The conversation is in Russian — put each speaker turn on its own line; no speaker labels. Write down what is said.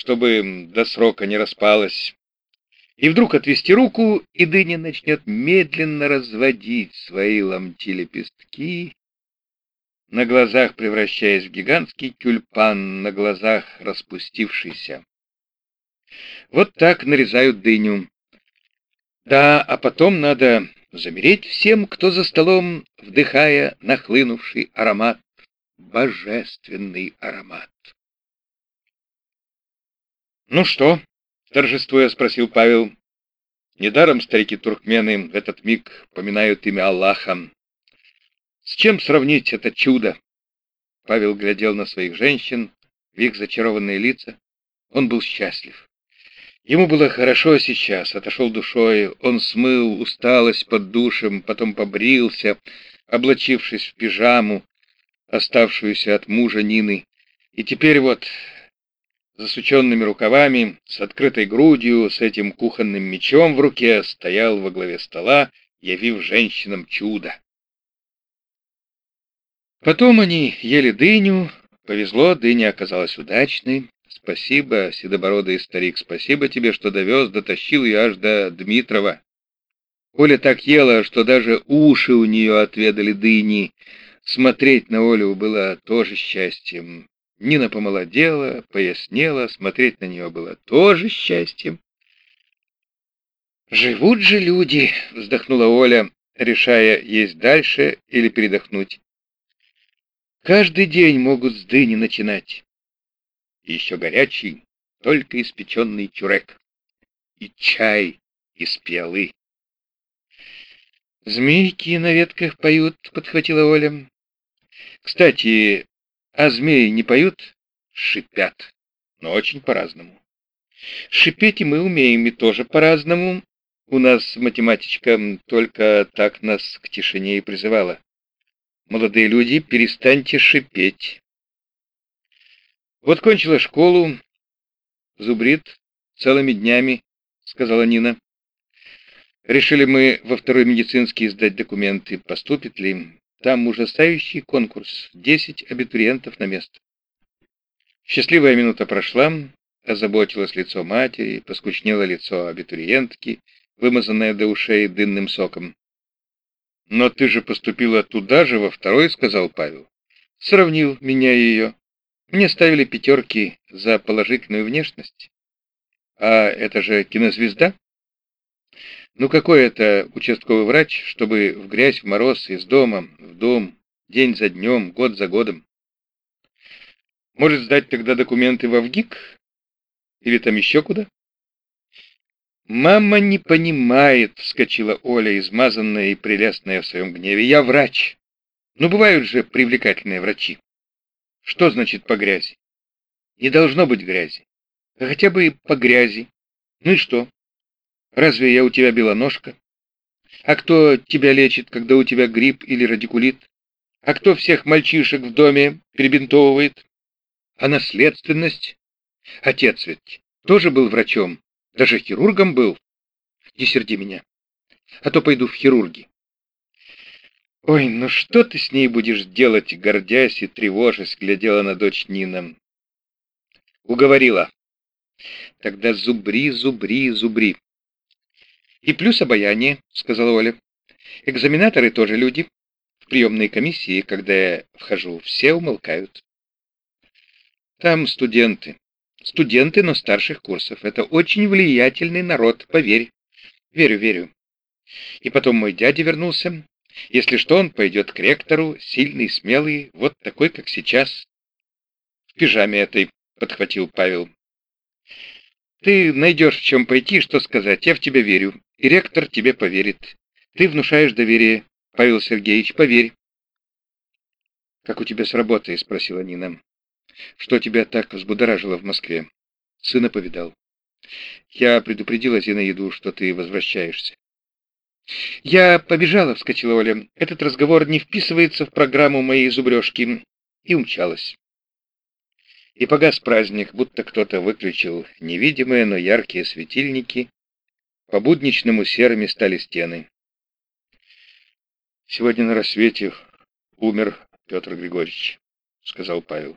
чтобы до срока не распалась. И вдруг отвести руку, и дыня начнет медленно разводить свои ломти лепестки, на глазах превращаясь в гигантский тюльпан, на глазах распустившийся. Вот так нарезают дыню. Да, а потом надо замереть всем, кто за столом, вдыхая нахлынувший аромат, божественный аромат. «Ну что?» — торжествуя спросил Павел. Недаром старики-туркмены в этот миг поминают имя Аллаха. С чем сравнить это чудо? Павел глядел на своих женщин, в их зачарованные лица. Он был счастлив. Ему было хорошо сейчас, отошел душой, он смыл усталость под душем, потом побрился, облачившись в пижаму, оставшуюся от мужа Нины. И теперь вот, засученными рукавами, с открытой грудью, с этим кухонным мечом в руке, стоял во главе стола, явив женщинам чудо. Потом они ели дыню, повезло, дыня оказалась удачной, Спасибо, седобородый старик, спасибо тебе, что довез, дотащил ее аж до Дмитрова. Оля так ела, что даже уши у нее отведали дыни. Смотреть на Олю было тоже счастьем. Нина помолодела, пояснела, смотреть на нее было тоже счастьем. «Живут же люди!» — вздохнула Оля, решая, есть дальше или передохнуть. «Каждый день могут с дыни начинать еще горячий, только испеченный чурек, и чай из пиалы. «Змейки на ветках поют», — подхватила Оля. «Кстати, а змеи не поют?» «Шипят, но очень по-разному». «Шипеть и мы умеем, и тоже по-разному. У нас математичка только так нас к тишине и призывала. Молодые люди, перестаньте шипеть. Вот кончила школу, зубрит целыми днями, сказала Нина. Решили мы во второй медицинский сдать документы, поступит ли. Там ужасающий конкурс, десять абитуриентов на место. Счастливая минута прошла, озаботилось лицо матери, поскучнело лицо абитуриентки, вымазанное до ушей дынным соком. «Но ты же поступила туда же, во второй», — сказал Павел. Сравнил меня и ее. Мне ставили пятерки за положительную внешность. А это же кинозвезда. Ну какой это участковый врач, чтобы в грязь, в мороз, из дома, в дом, день за днем, год за годом? Может сдать тогда документы в ВГИК? Или там еще куда? «Мама не понимает», — вскочила Оля, измазанная и прелестная в своем гневе. «Я врач. Ну, бывают же привлекательные врачи». Что значит по грязи? Не должно быть грязи. А хотя бы по грязи. Ну и что? Разве я у тебя белоножка? А кто тебя лечит, когда у тебя грипп или радикулит? А кто всех мальчишек в доме перебинтовывает? А наследственность? Отец ведь тоже был врачом, даже хирургом был. Не серди меня, а то пойду в хирурги. «Ой, ну что ты с ней будешь делать?» Гордясь и тревожась, глядела на дочь Нина. Уговорила. «Тогда зубри, зубри, зубри». «И плюс обаяние», — сказала Оля. «Экзаменаторы тоже люди. В приемной комиссии, когда я вхожу, все умолкают». «Там студенты. Студенты, но старших курсов. Это очень влиятельный народ, поверь. Верю, верю. И потом мой дядя вернулся. Если что, он пойдет к ректору, сильный, смелый, вот такой, как сейчас. В пижаме этой, подхватил Павел. Ты найдешь в чем пойти, что сказать, я в тебя верю, и ректор тебе поверит. Ты внушаешь доверие, Павел Сергеевич, поверь. «Как у тебя с работой?» — спросила Нина. «Что тебя так взбудоражило в Москве?» Сына повидал. «Я предупредила Зинаиду, что ты возвращаешься. «Я побежала», — вскочила Оля. «Этот разговор не вписывается в программу моей зубрежки». И умчалась. И погас праздник, будто кто-то выключил невидимые, но яркие светильники. По будничному серыми стали стены. «Сегодня на рассвете умер Петр Григорьевич», — сказал Павел.